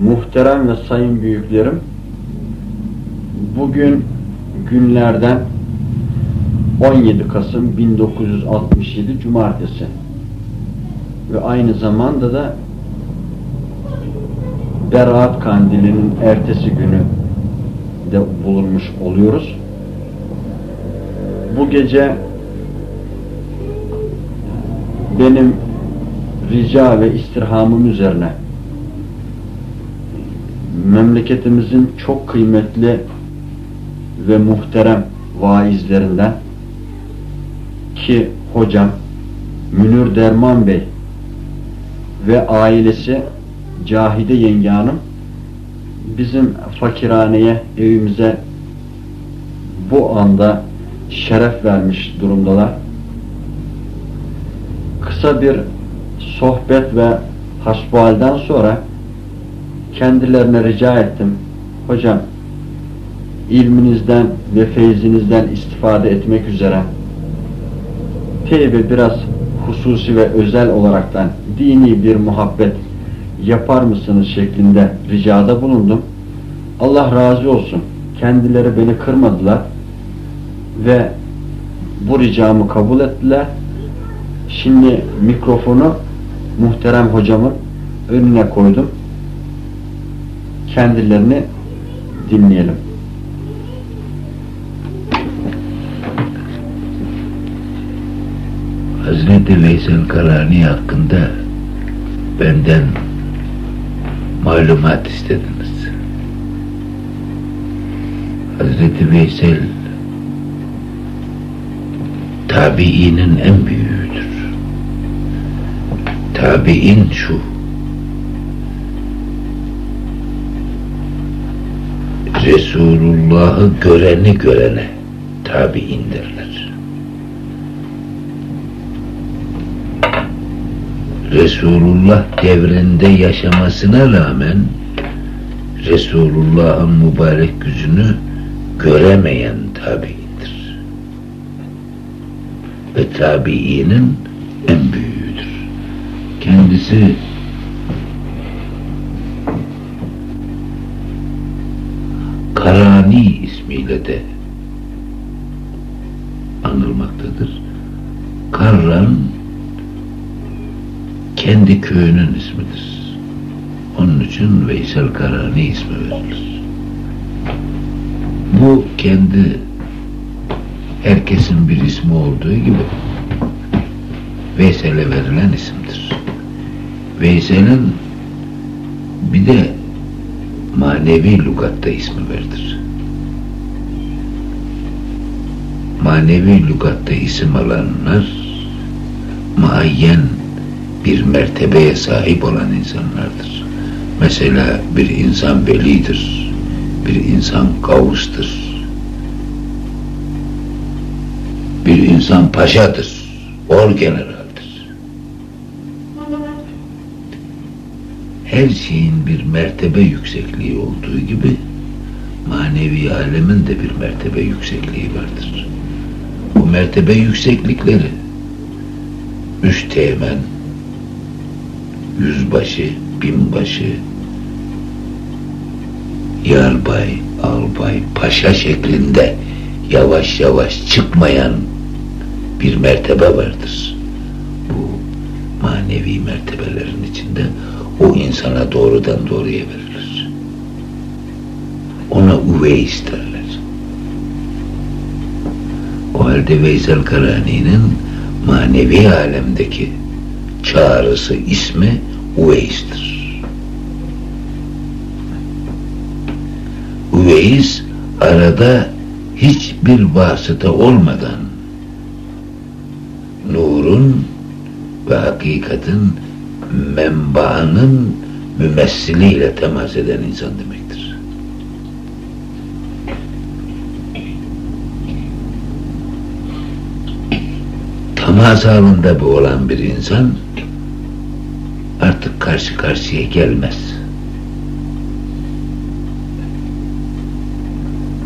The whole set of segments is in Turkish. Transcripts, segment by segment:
Muhterem ve sayın büyüklerim, bugün günlerden 17 Kasım 1967 Cumartesi ve aynı zamanda da Berat Kandili'nin ertesi günü de bulunmuş oluyoruz. Bu gece benim rica ve istirhamım üzerine memleketimizin çok kıymetli ve muhterem vaizlerinden ki hocam Münir Derman Bey ve ailesi Cahide Yenge Hanım bizim fakirhaneye, evimize bu anda şeref vermiş durumdalar. Kısa bir sohbet ve hasbuhalden sonra kendilerine rica ettim. Hocam ilminizden ve feyzinizden istifade etmek üzere teybe biraz hususi ve özel olaraktan dini bir muhabbet yapar mısınız şeklinde ricada bulundum. Allah razı olsun. Kendileri beni kırmadılar ve bu ricamı kabul ettiler. Şimdi mikrofonu muhterem hocamın önüne koydum. Kendilerini dinleyelim. Hazreti Veysel Karani hakkında benden malumat istediniz. Hazreti Veysel tabiinin en büyüğüdür. Tabiin şu Resulullah'ı göreni görene tabiin derler. Resulullah devrinde yaşamasına rağmen Resulullah'ın mübarek yüzünü göremeyen tabiidir. Ve tabiinin en büyüğüdür. Kendisi Karani ismiyle de anılmaktadır. Karran kendi köyünün ismidir. Onun için Veysel Karani ismi verilir. Bu kendi herkesin bir ismi olduğu gibi Veysel'e verilen isimdir. Veysel'in bir de manevi lugatta ismi verilir. Manevi lugatta isim alanlar muayyen bir mertebeye sahip olan insanlardır. Mesela bir insan velidir, bir insan kavustur, bir insan paşadır, orgeneraldir. Her şeyin bir mertebe yüksekliği olduğu gibi manevi alemin de bir mertebe yüksekliği vardır. Bu mertebe yükseklikleri müsteğmen, yüzbaşı, binbaşı, yarbay, albay, paşa şeklinde yavaş yavaş çıkmayan bir mertebe vardır. Bu manevi mertebelerin içinde o insana doğrudan doğruya verilir. Ona üveys derler. O halde Veysel Karani'nin manevi alemdeki çağrısı ismi Uveys'tir. Uveys arada hiçbir vasıta olmadan nurun ve hakikatin menbaının mümessiliyle temas eden insan demektir. Temas halinde bu olan bir insan artık karşı karşıya gelmez.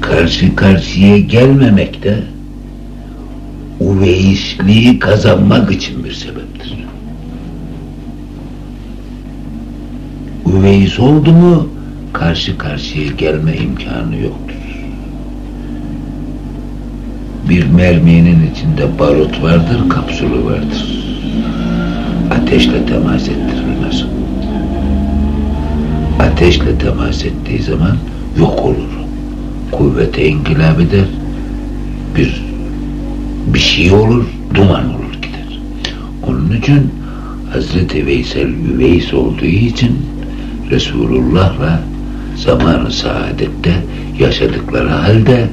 Karşı karşıya gelmemekte uveysliği kazanmak için bir sebeptir. Üveys oldu mu karşı karşıya gelme imkanı yoktur. Bir merminin içinde barut vardır, kapsülü vardır. Ateşle temas ettirilmez. Ateşle temas ettiği zaman yok olur. Kuvvete inkılap eder. Bir bir şey olur, duman olur gider. Onun için Hazreti Veysel Üveys olduğu için Resulullah'la zamanı saadette yaşadıkları halde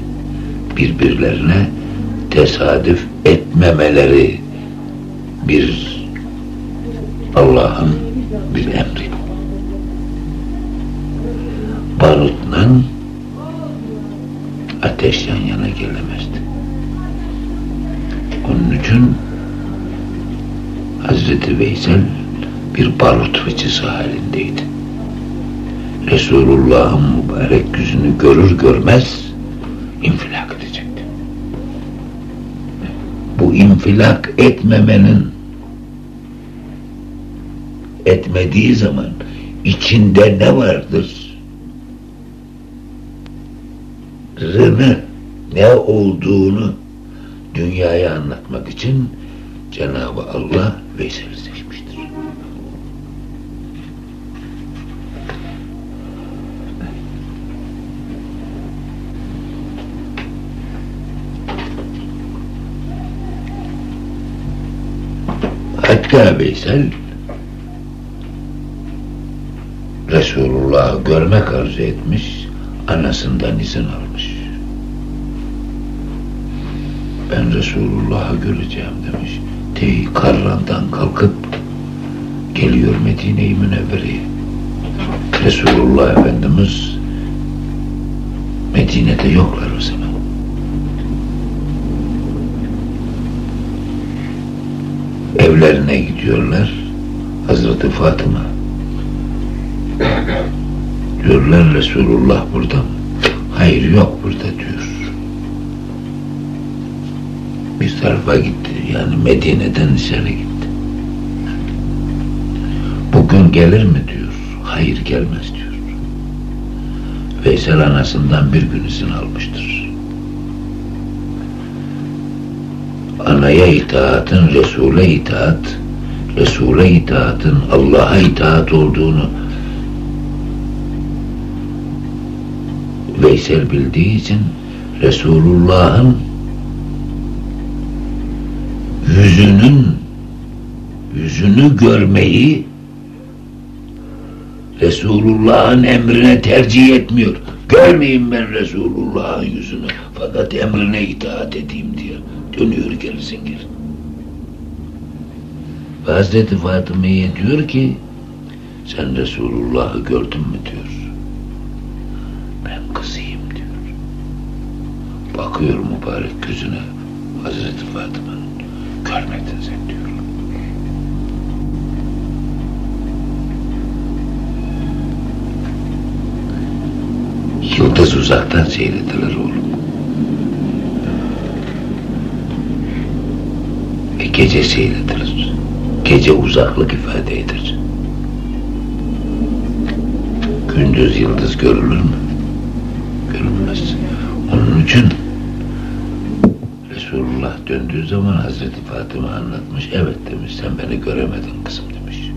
birbirlerine tesadüf etmemeleri bir Allah'ın bir emri. Barutla ateş yan yana gelemezdi. Onun için Hazreti Veysel bir barut fıçısı halindeydi. Resulullah'ın mübarek yüzünü görür görmez infilak edecekti. Bu infilak etmemenin etmediği zaman içinde ne vardır? Rını ne olduğunu dünyaya anlatmak için Cenab-ı Allah Veysel'i Hatta Veysel Resulullah'ı görmek arzu etmiş, anasından izin almış. Ben Resulullah'ı göreceğim demiş. Tey karrandan kalkıp geliyor Medine-i Münevvere'ye. Resulullah Efendimiz Medine'de yoklar o zaman. Evlerine gidiyorlar. Hazreti Fatıma diyorlar Resulullah burada mı? Hayır yok burada diyor. Bir tarafa gitti. Yani Medine'den dışarı gitti. Bugün gelir mi diyor. Hayır gelmez diyor. Veysel anasından bir gün izin almıştır. Anaya itaatın Resul'e itaat, Resul'e itaatın Allah'a itaat olduğunu Veysel bildiği için Resulullah'ın yüzünün yüzünü görmeyi Resulullah'ın emrine tercih etmiyor. Görmeyeyim ben Resulullah'ın yüzünü. Fakat emrine itaat edeyim diye. Dönüyor geri. Ve Hazreti Fatıma'ya diyor ki sen Resulullah'ı gördün mü diyor. Ben kızıyım diyor. Bakıyor mübarek gözüne Hazreti Fatıma'nın. Görmedin sen diyor. Yıldız uzaktan seyredilir oğlum. Gece seyredilir. Gece uzaklık ifade eder. Gündüz yıldız görülür mü? Görünmez. Onun için Resulullah döndüğü zaman Hazreti Fatıma anlatmış. Evet demiş sen beni göremedin kızım demiş.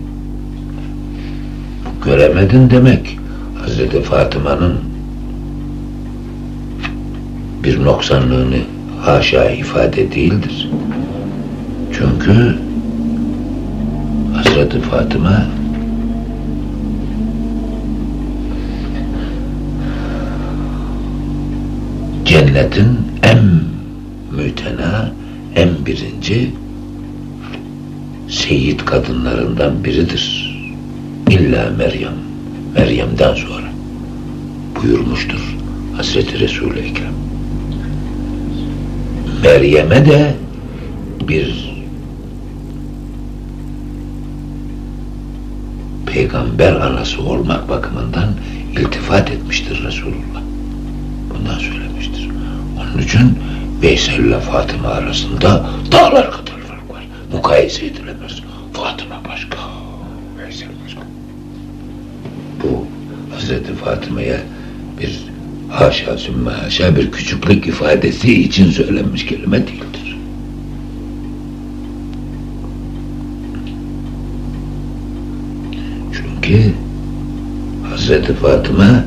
Göremedin demek Hazreti Fatıma'nın bir noksanlığını haşa ifade değildir. Çünkü Hazreti Fatıma cennetin en mütena, en birinci seyit kadınlarından biridir. İlla Meryem, Meryem'den sonra buyurmuştur Hazreti Resul-i Ekrem. Meryem'e de bir peygamber anası olmak bakımından iltifat etmiştir Resulullah. Bundan söylemiştir. Onun için Veysel ile Fatıma arasında dağlar kadar fark var. Mukayese edilemez. Fatıma başka, Veysel başka. Bu Hazreti Fatıma'ya bir haşa sümme haşa bir küçüklük ifadesi için söylenmiş kelime değildir. Çünkü Hazreti Fatıma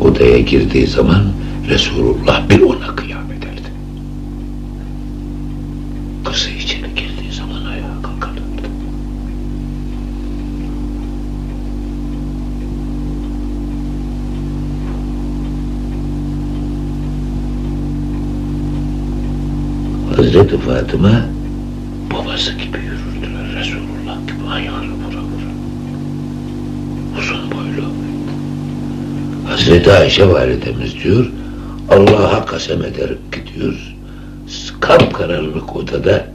odaya girdiği zaman Resulullah bir ona kıyam ederdi. Kızı içeri girdiği zaman ayağa kalkardı. Hazreti Fatıma Hazreti Ayşe validemiz diyor Allah'a kasem ederim ki diyor kapkaranlık odada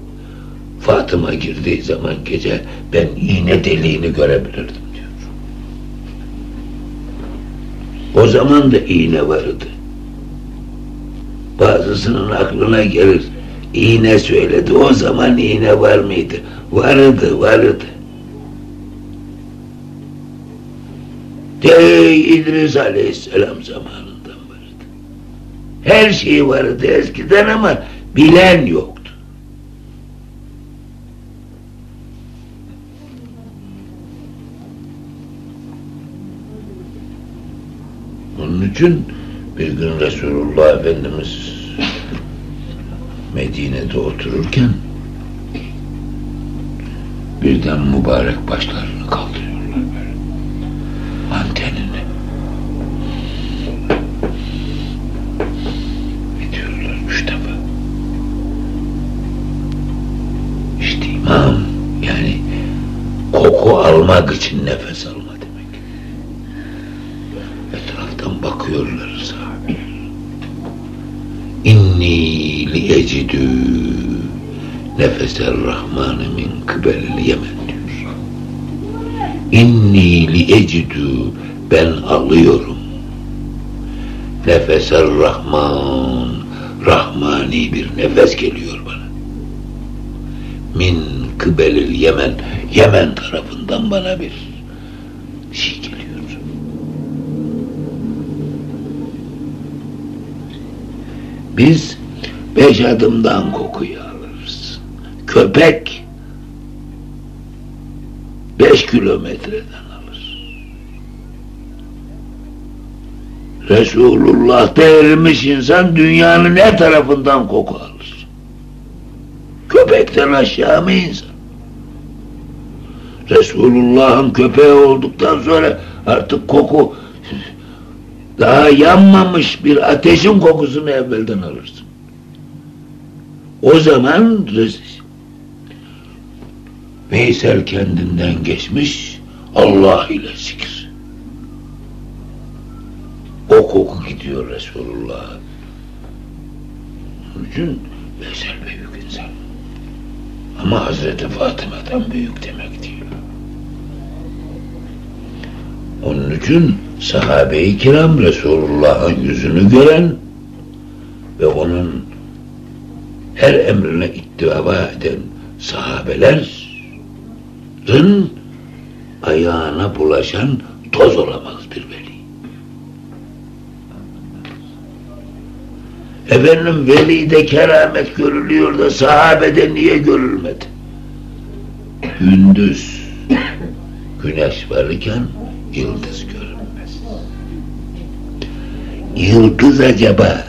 Fatıma girdiği zaman gece ben iğne deliğini görebilirdim diyor. O zaman da iğne vardı. Bazısının aklına gelir. İğne söyledi. O zaman iğne var mıydı? Vardı, vardı. De İdris Aleyhisselam zamanından vardı. Her şey vardı eskiden ama bilen yoktu. Onun için bir gün Resulullah Efendimiz Medine'de otururken birden mübarek başlarını koku almak için nefes alma demek. Etraftan bakıyorlar sahabeler. İnni li ecidü nefeser rahmanı min kıbelil yemen diyor. İnni li ecidü ben alıyorum. Nefeser rahman rahmani bir nefes geliyor bana. Min kıbelil yemen Yemen tarafından bana bir şey geliyor. Biz beş adımdan kokuyu alırız. Köpek beş kilometreden alır. Resulullah değermiş insan dünyanın ne tarafından koku alır? Köpekten aşağı mı insan? Resulullah'ın köpeği olduktan sonra artık koku daha yanmamış bir ateşin kokusunu evvelden alırsın. O zaman Veysel kendinden geçmiş Allah ile zikir. O koku gidiyor Resulullah. Onun için Veysel büyük insan. Ama Hazreti Fatıma'dan büyük demek değil. Onun için sahabe-i kiram Resulullah'ın yüzünü gören ve onun her emrine ittiva eden sahabelerin ayağına bulaşan toz olamaz bir veli. Efendim velide keramet görülüyor da sahabede niye görülmedi? Gündüz güneş varken yıldız görünmez. Yıldız acaba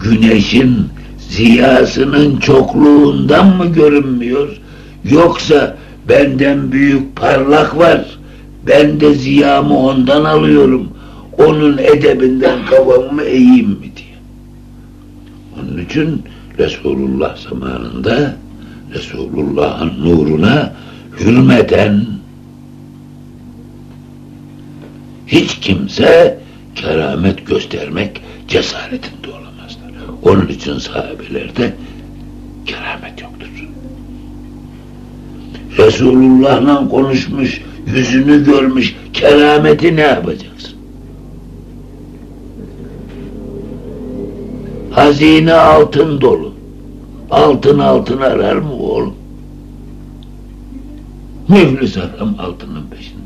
güneşin ziyasının çokluğundan mı görünmüyor? Yoksa benden büyük parlak var. Ben de ziyamı ondan alıyorum. Onun edebinden kafamı eğeyim mi diye. Onun için Resulullah zamanında Resulullah'ın nuruna hürmeten hiç kimse keramet göstermek cesaretinde olamazlar. Onun için sahabelerde keramet yoktur. Resulullah'la konuşmuş, yüzünü görmüş, kerameti ne yapacaksın? Hazine altın dolu. Altın altın arar mı oğlum? Müflis adam altının peşinde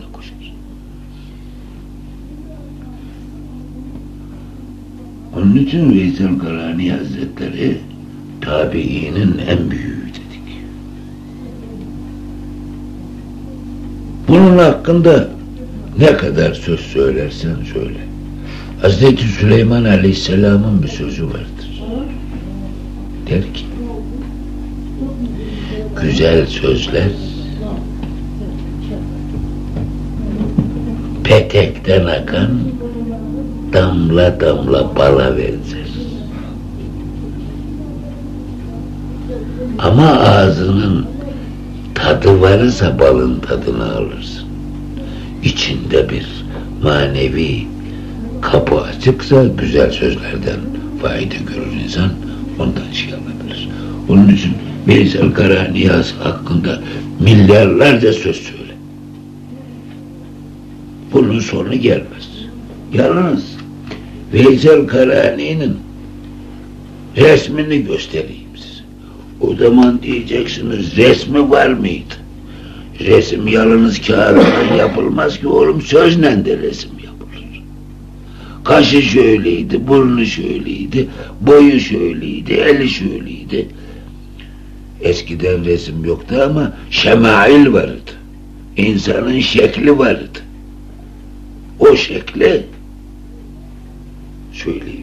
Onun için Veysel Karani Hazretleri tabiinin en büyüğü dedik. Bunun hakkında ne kadar söz söylersen söyle. Hazreti Süleyman Aleyhisselam'ın bir sözü vardır. Der ki, güzel sözler petekten akan damla damla bala benzer. Ama ağzının tadı varsa balın tadını alırsın. İçinde bir manevi kapı açıksa güzel sözlerden fayda görür insan ondan şey alabilir. Onun için Veysel Karaniyaz hakkında milyarlarca söz söyle. Bunun sonu gelmez. Yalnız Veysel Karani'nin resmini göstereyim size. O zaman diyeceksiniz resmi var mıydı? Resim yalnız kağıttan yapılmaz ki oğlum sözle de resim yapılır. Kaşı şöyleydi, burnu şöyleydi, boyu şöyleydi, eli şöyleydi. Eskiden resim yoktu ama şemail vardı. İnsanın şekli vardı. O şekli truly